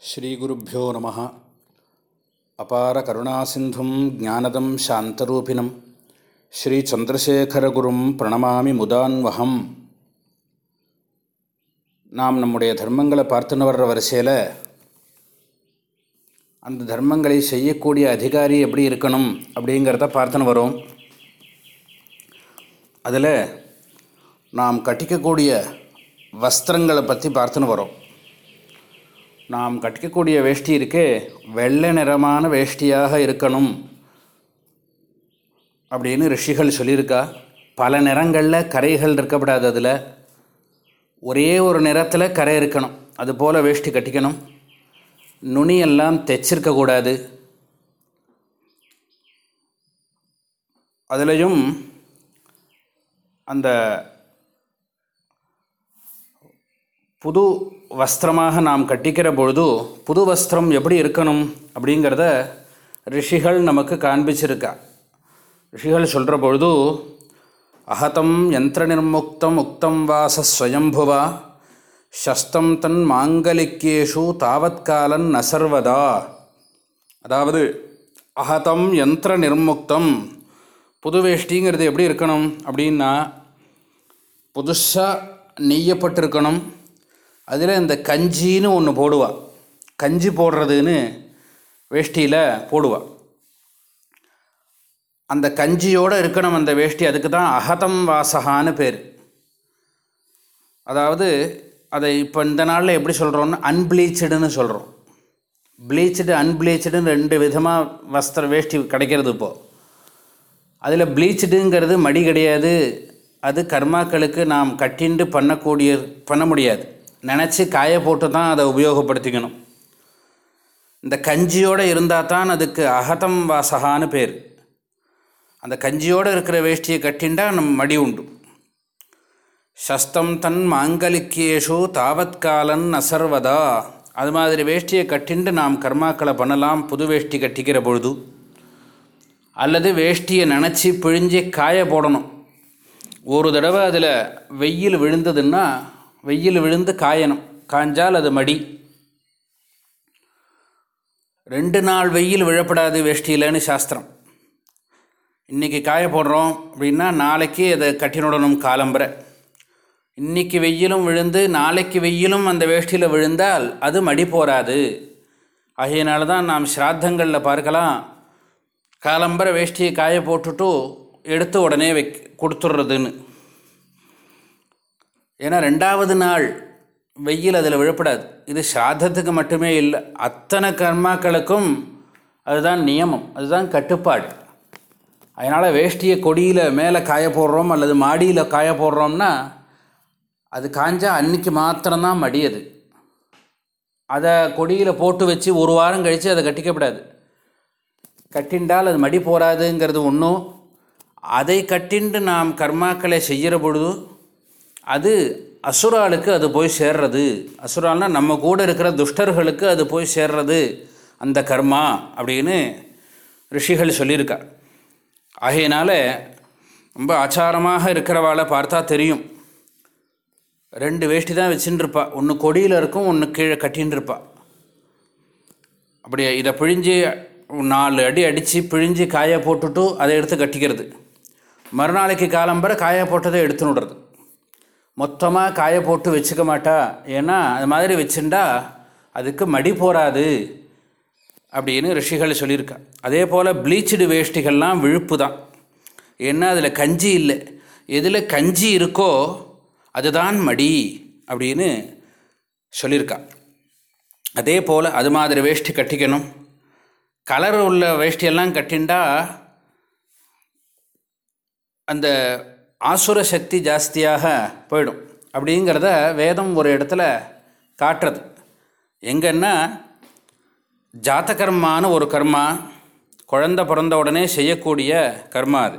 ஸ்ரீகுருப்போ நம. அபார கருணாசிந்தும் ஜானதம் சாந்தரூபிணம். ஸ்ரீச்சந்திரசேகரகுரும் பிரணமாமி முதான்வகம் நாம் நம்முடைய தர்மங்களை பார்த்துன்னு வர்ற வரிசையில் அந்த தர்மங்களை செய்யக்கூடிய அதிகாரி எப்படி இருக்கணும் அப்படிங்கிறத பார்த்துன்னு வரோம். அதில் நாம் கட்டிக்கக்கூடிய வஸ்திரங்களை பற்றி பார்த்துன்னு வரோம். நாம் கட்டிக்கக்கூடிய வேஷ்டி இருக்கே வெள்ளை நிறமான வேஷ்டியாக இருக்கணும். அப்படின்னு ரிஷிகள் சொல்லியிருக்கா. பல நிறங்களில் கரைகள் இருக்கப்படாது அதில். ஒரே ஒரு நிறத்தில் கரை இருக்கணும். அதுபோல் வேஷ்டி கட்டிக்கணும். நுனியெல்லாம் தைச்சிருக்கக்கூடாது அதுலேயும் அந்த புது வஸ்திரமாக நாம் கட்டிக்கிற பொழுது புது வஸ்திரம் எப்படி இருக்கணும் அப்படிங்கிறத ரிஷிகள் நமக்கு காண்பிச்சிருக்கா. ரிஷிகள் சொல்கிற பொழுது அகதம் யந்திர நிர்முக்தம் உக்தம் வாசஸ்வயம்புவா சஸ்தம் தன் மாங்கலிக்கேஷு தாவத்காலன் நசர்வதா. அதாவது அகதம் யந்திர நிர்முக்தம் புது வேஷ்டிங்கிறது எப்படி இருக்கணும்? அப்படின்னா புதுசாக நெய்யப்பட்டிருக்கணும் அதில் இந்த கஞ்சின்னு ஒன்று போடுவாள் கஞ்சி போடுறதுன்னு வேஷ்டியில் போடுவாள் அந்த கஞ்சியோடு இருக்கணும் அந்த வேஷ்டி அதுக்கு தான் அகதம் வாசகான்னு பேர். அதாவது அதை இப்போ இந்த நாளில் எப்படி சொல்கிறோன்னா அன்பிளீச்சடுன்னு சொல்கிறோம் ப்ளீச்சடு அன்பிளீச்சடுன்னு ரெண்டு விதமாக வஸ்திர வேஷ்டி கிடைக்கிறது இப்போது அதில் ப்ளீச்சடுங்கிறது மடி கிடையாது. அது கர்மாக்களுக்கு நாம் கட்டிண்டு பண்ணக்கூடிய பண்ண முடியாது. நினச்சி காய போட்டு தான் அதை உபயோகப்படுத்திக்கணும். இந்த கஞ்சியோடு இருந்தால் தான் அதுக்கு அகதம் வாசகான்னு பேர். அந்த கஞ்சியோடு இருக்கிற வேஷ்டியை கட்டிண்டா நம்ம மடி உண்டு. சஸ்தம் தன் மாங்கலிக்கேஷு தாவத்காலன் அசர்வதா. அது மாதிரி வேஷ்டியை கட்டிண்டு நாம் கர்மாக்களை பண்ணலாம் புது வேஷ்டி கட்டிக்கிற பொழுது. அல்லது வேஷ்டியை நினச்சி பிழிஞ்சு காய போடணும். ஒரு தடவை அதில் வெயில் விழுந்ததுன்னா வெயில் விழுந்து காயணும். காஞ்சால் அது மடி. ரெண்டு நாள் வெயில் விழப்படாது வேஷ்டியிலன்னு சாஸ்திரம். இன்றைக்கி காய போடுறோம் அப்படின்னா நாளைக்கு அதை கட்டினுடணும் காலம்பரை இன்றைக்கி வெயிலும் விழுந்து நாளைக்கு வெயிலும் அந்த வேஷ்டியில் விழுந்தால் அது மடி போராது ஆகையினால தான் நாம் ஸ்ராத்தங்களில் பார்க்கலாம். காலம்பர வேஷ்டியை காய போட்டுட்டு எடுத்து உடனே வை கொடுத்துட்றதுன்னு. ஏன்னா ரெண்டாவது நாள் வெயில் அதில் விழப்படாது. இது சாதத்துக்கு மட்டுமே இல்லை அத்தனை கர்மாக்களுக்கும் அதுதான் நியமம் அதுதான் கட்டுப்பாடு. அதனால் வேஷ்டியை கொடியில் மேலே காய போடுறோம் அல்லது மாடியில் காய போடுறோம்னா அது காஞ்சால் அன்றைக்கி மாத்திரம்தான் மடியது. அதை கொடியில் போட்டு வச்சு ஒரு வாரம் கழித்து அதை கட்டிக்கப்படாது. கட்டின்றால் அது மடி போகாதுங்கிறது ஒன்றும் அதை கட்டிண்டு நாம் கர்மாக்களை செய்கிற பொழுது அது அசுராளுக்கு அது போய் சேர்றது. அசுரால்னால் நம்ம கூட இருக்கிற துஷ்டர்களுக்கு அது போய் சேர்றது. அந்த கர்மா அப்படின்னு ரிஷிகள் சொல்லியிருக்கா ஆகையினால ரொம்ப ஆச்சாரமாக இருக்கிறவாளை பார்த்தா தெரியும். ரெண்டு வேஷ்டி தான் வச்சுட்டுருப்பா ஒன்று கொடியில் இருக்கும் ஒன்று கீழே கட்டின்னு இருப்பா அப்படி இதை பிழிஞ்சு நாலு அடி அடித்து பிழிஞ்சு காய போட்டுட்டு அதை எடுத்து கட்டிக்கிறது. மறுநாளைக்கு காலம்பரை காய போட்டதை எடுத்துன்னு விடுறது மொத்தமாக காய போட்டு வச்சுக்க மாட்டா. ஏன்னா அது மாதிரி வச்சுட்டா அதுக்கு மடி போகாது அப்படின்னு ரிஷிகள் சொல்லியிருக்கா. அதே போல் ப்ளீச்சடு வேஷ்டிகள்லாம் விழுப்பு தான் ஏன்னா அதில் கஞ்சி இல்லை. எதில் கஞ்சி இருக்கோ அதுதான் மடி அப்படின்னு சொல்லியிருக்கா. அதே போல் அது மாதிரி வேஷ்டி கட்டிக்கணும். கலர் உள்ள வேஷ்டியெல்லாம் கட்டிண்டா அந்த ஆசுர சக்தி ஜாஸ்தியாக போயிடும். அப்படிங்கிறத வேதம் ஒரு இடத்துல காட்டுறது. எங்கன்னா ஜாத்த ஒரு கர்மா குழந்த பிறந்த உடனே செய்யக்கூடிய கர்மா அது.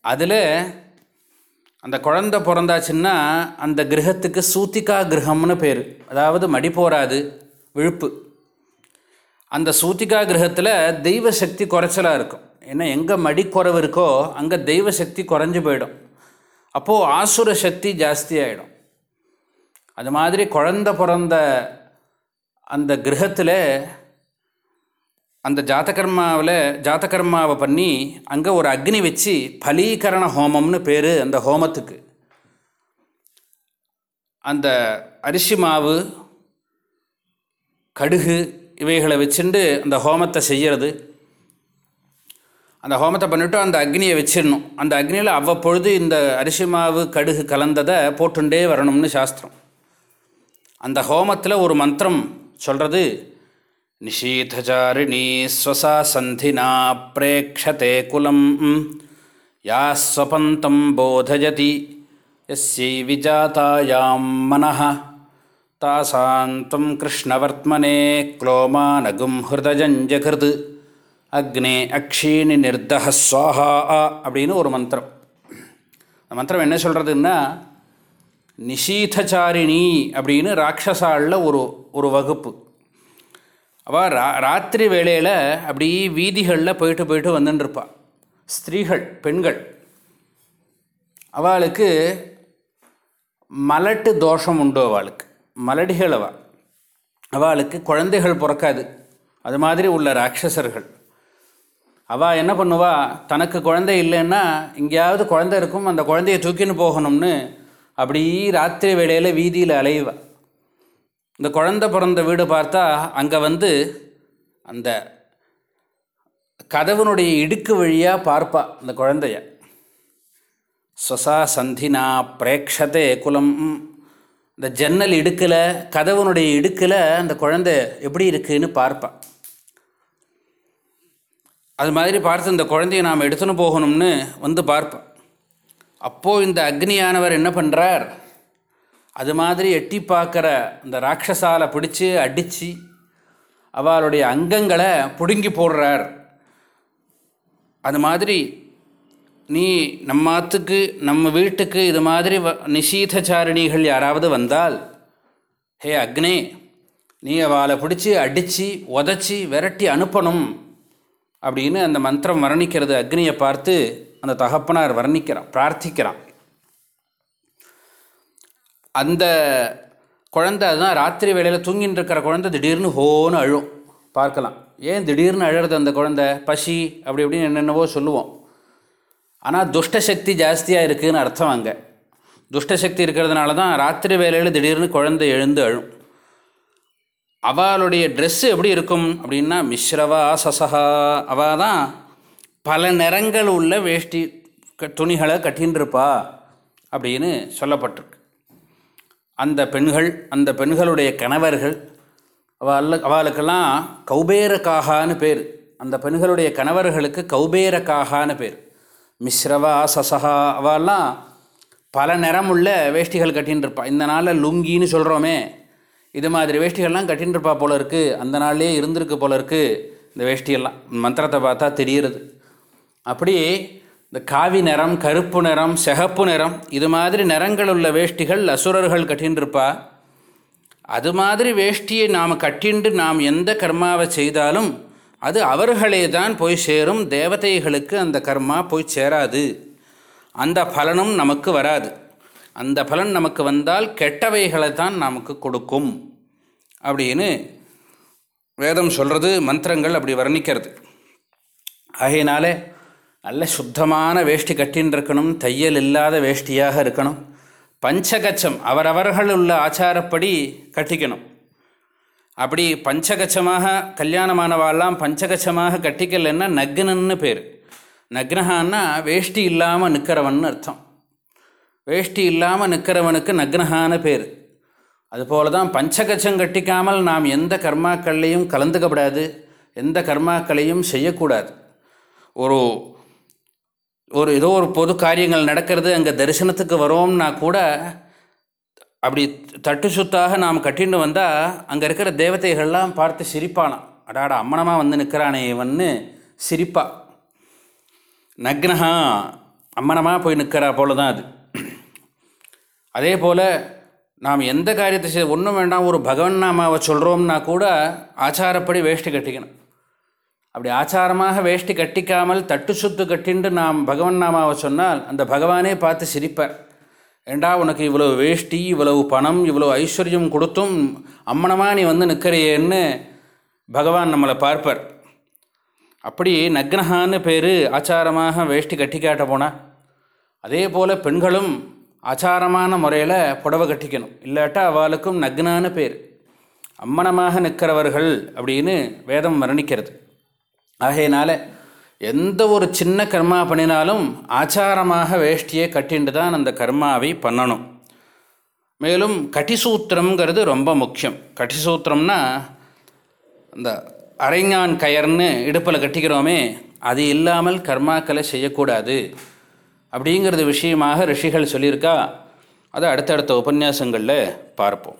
அதில் அந்த குழந்த பிறந்தாச்சுன்னா அந்த கிரகத்துக்கு சூத்திகா கிரகம்னு பேர். அதாவது மடி போராது விழுப்பு. அந்த சூத்திகா கிரகத்தில் தெய்வ சக்தி குறைச்சலாக இருக்கும். ஏன்னா எங்கே மடிக்குறவு இருக்கோ அங்கே தெய்வ சக்தி குறைஞ்சி போயிடும். அப்போது ஆசுர சக்தி ஜாஸ்தி ஆகிடும் அது மாதிரி குழந்த பிறந்த அந்த கிரகத்தில் அந்த ஜாத்தகர்மாவில் ஜாத்தகர்மாவை பண்ணி அங்கே ஒரு அக்னி வச்சு பலீகரண ஹோமம்னு பேர் அந்த ஹோமத்துக்கு. அந்த அரிசி மாவு கடுகு இவைகளை வச்சுண்டு அந்த ஹோமத்தை செய்கிறது அந்த ஹோமத்தை பண்ணிவிட்டு அந்த அக்னியை வச்சிடணும். அந்த அக்னியில் அவ்வப்பொழுது இந்த அரிசி மாவு கடுகு கலந்ததை போட்டுண்டே வரணும்னு சாஸ்திரம். அந்த ஹோமத்தில் ஒரு மந்திரம் சொல்கிறது நிஷீதச்சாரிணி ஸ்வசா சந்தினா பிரேக்ஷதே குலம் யா ஸ்வபந்தம் போதயதி எஸ்யை விஜாதாயாம் மனஹ தாசாந்தம் கிருஷ்ணவர்த்மனே க்ளோமானகும் ஹிருதஜஞ்சகிருது அக்னே அக்ஷேணி நிர்தஹஸ்வாஹா அப்படின்னு ஒரு மந்திரம். அந்த மந்திரம் என்ன சொல்கிறதுன்னா நிஷீதச்சாரிணி அப்படின்னு ராட்சசாலில் ஒரு ஒரு வகுப்பு. அவள் ரா ராத்திரி வேளையில் அப்படி வீதிகளில் போயிட்டு போயிட்டு வந்துட்டுருப்பாள் ஸ்திரீகள் பெண்கள். அவளுக்கு மலட்டு தோஷம் உண்டு அவளுக்கு. மலடிகள் அவள் அவளுக்கு குழந்தைகள் பிறக்காது. அது மாதிரி உள்ள ராட்சசர்கள். அவள் என்ன பண்ணுவா? தனக்கு குழந்தை இல்லைன்னா எங்கேயாவது குழந்தை இருக்கும் அந்த குழந்தைய தூக்கின்னு போகணும்னு அப்படி ராத்திரி வேளையில் வீதியில் அலைவா இந்த குழந்தை பிறந்த வீடு பார்த்தா அங்கே வந்து அந்த கதவனுடைய இடுக்கு வழியாக பார்ப்பா அந்த குழந்தைய. சொசா சந்தினா பிரேக்ஷதே குலம். இந்த ஜன்னல் இடுக்கில் கதவனுடைய இடுக்கில் அந்த குழந்தை எப்படி இருக்குதுன்னு பார்ப்பான் அது மாதிரி பார்த்து இந்த குழந்தைய நாம் எடுத்துன்னு போகணும்னு வந்து பார்ப்போம். அப்போது இந்த அக்னியானவர் என்ன பண்ணுறார் அது மாதிரி எட்டி பார்க்குற இந்த ராட்சசாலை பிடிச்சி அடித்து அவளுடைய அங்கங்களை பிடுங்கி போடுறார். அது மாதிரி நீ நம்மாத்துக்கு நம்ம வீட்டுக்கு இது மாதிரி வ நிஷீதச்சாரிணிகள் யாராவது வந்தால் ஹே அக்னே நீ அவளை பிடிச்சி அடித்து உதச்சி விரட்டி அனுப்பணும். அப்படின்னு அந்த மந்திரம் வர்ணிக்கிறது அக்னியை பார்த்து அந்த தகப்பனார் வர்ணிக்கிறான் பிரார்த்திக்கிறான் அந்த குழந்தை அதுதான் ராத்திரி வேளையில் தூங்கின்னு இருக்கிற குழந்தை திடீர்னு ஹோன்னு அழும். பார்க்கலாம். ஏன் திடீர்னு அழுறது அந்த குழந்தை? பசி அப்படி இப்படின்னு என்னென்னவோ சொல்லுவோம். ஆனால் துஷ்டசக்தி ஜாஸ்தியாக இருக்குதுன்னு அர்த்தம் அங்கே. துஷ்டசக்தி இருக்கிறதுனால தான் ராத்திரி வேலையில் திடீர்னு குழந்தை எழுந்து அழும். அவளுடைய ட்ரெஸ்ஸு எப்படி இருக்கும் அப்படின்னா மிஸ்ரவா சசகா அவள் தான் பல நிறங்கள் உள்ள வேஷ்டி க துணிகளை கட்டின்றிருப்பா அப்படின்னு சொல்லப்பட்டிருக்கு. அந்த பெண்கள் அந்த பெண்களுடைய கணவர்கள் அவள் அவளுக்கெல்லாம் கௌபேரக்காகான்னு பேர். அந்த பெண்களுடைய கணவர்களுக்கு கௌபேரக்காகான்னு பேர். மிஸ்ரவா சசகா அவெல்லாம் பல நிறமுள்ள வேஷ்டிகள் கட்டின்னு இருப்பாள் இந்த நாளில் லுங்கின்னு சொல்கிறோமே இது மாதிரி வேஷ்டிகள்லாம் கட்டின்னு இருப்பா போல இருக்குது அந்த நாள்லேயே இருந்திருக்கு போல இருக்குது இந்த வேஷ்டியெல்லாம். மந்திரத்தை பார்த்தா தெரிகிறது அப்படி இந்த காவி நிறம் கருப்பு நிறம் சிகப்பு நிறம் இது மாதிரி நிறங்கள் உள்ள வேஷ்டிகள் அசுரர்கள் கட்டின்றிருப்பா அது மாதிரி வேஷ்டியை நாம் கட்டிண்டு நாம் எந்த கர்மாவை செய்தாலும் அது அவர்களே தான் போய் சேரும். தேவதைகளுக்கு அந்த கர்மா போய் சேராது. அந்த பலனும் நமக்கு வராது. அந்த பலன் நமக்கு வந்தால் கெட்டவைகளை தான் நமக்கு கொடுக்கும். அப்படின்னு வேதம் சொல்கிறது மந்திரங்கள் அப்படி வர்ணிக்கிறது. ஆகையினால நல்ல சுத்தமான வேஷ்டி கட்டின்னு இருக்கணும் தையல் இல்லாத வேஷ்டியாக இருக்கணும். பஞ்சகச்சம் அவரவர்கள் உள்ள ஆச்சாரப்படி கட்டிக்கணும். அப்படி பஞ்சகச்சமாக கல்யாணமானவாள்லாம் பஞ்சகச்சமாக கட்டிக்கலன்னா நக்னன்னு பேர். நக்னஹான்னா வேஷ்டி இல்லாமல் நிற்கிறவன் அர்த்தம். வேஷ்டி இல்லாமல் நிற்கிறவனுக்கு நக்னஹான பேர். அதுபோல தான் பஞ்சகச்சம் கட்டிக்காமல் நாம் எந்த கர்மாக்கள்லையும் கலந்துக்கப்படாது எந்த கர்மாக்களையும் செய்யக்கூடாது. ஒரு ஒரு ஏதோ ஒரு பொது காரியங்கள் நடக்கிறது அங்கே தரிசனத்துக்கு வரோம்னா கூட அப்படி தட்டு சுத்தாக நாம் கட்டின்னு வந்தால் அங்கே இருக்கிற தேவதைகள்லாம் பார்த்து சிரிப்பானாம் அடாட அம்மனமாக வந்து நிற்கிறானே இவன்னு சிரிப்பா. நக்னஹா அம்மனமாக போய் நிற்கிறா போல தான் அது. அதே போல் நாம் எந்த காரியத்தை செய்ய ஒன்றும் வேண்டாம் ஒரு பகவன் நாமாவை சொல்கிறோம்னா கூட ஆச்சாரப்படி வேஷ்டி கட்டிக்கணும். அப்படி ஆச்சாரமாக வேஷ்டி கட்டிக்காமல் தட்டு சுத்து கட்டிண்டு நாம் பகவன் நாமாவை சொன்னால் அந்த பகவானே பார்த்து சிரிப்பார். ஏண்டா உனக்கு இவ்வளவு வேஷ்டி இவ்வளவு பணம் இவ்வளவு ஐஸ்வர்யம் கொடுத்தும் அம்மனமாக நீ வந்து நிற்கிறையேன்னு பகவான் நம்மளை பார்ப்பார். அப்படி நக்னஹான்னு பேர் ஆச்சாரமாக வேஷ்டி கட்டி காட்ட போனால் அதே போல் பெண்களும் ஆச்சாரமான முறையில் புடவை கட்டிக்கணும். இல்லாட்டா அவளுக்கும் நக்னான்னு பேர். அம்மனமாக நிற்கிறவர்கள் அப்படின்னு வேதம் வர்ணிக்கிறது. ஆகையினால எந்த ஒரு சின்ன கர்மா பண்ணினாலும் ஆச்சாரமாக வேஷ்டியை கட்டிண்டு தான் அந்த கர்மாவை பண்ணணும். மேலும் கட்டிசூத்திரம்ங்கிறது ரொம்ப முக்கியம். கட்டிசூத்திரம்னா இந்த அரைஞான் கயர்னு இடுப்பில் கட்டிக்கிறோமே அது இல்லாமல் கர்மாக்களை செய்யக்கூடாது. அப்படிங்கிறது விஷயமாக ரிஷிகள் சொல்லியிருக்கா? அதை அடுத்தடுத்த உபன்யாசங்களில் பார்ப்போம்.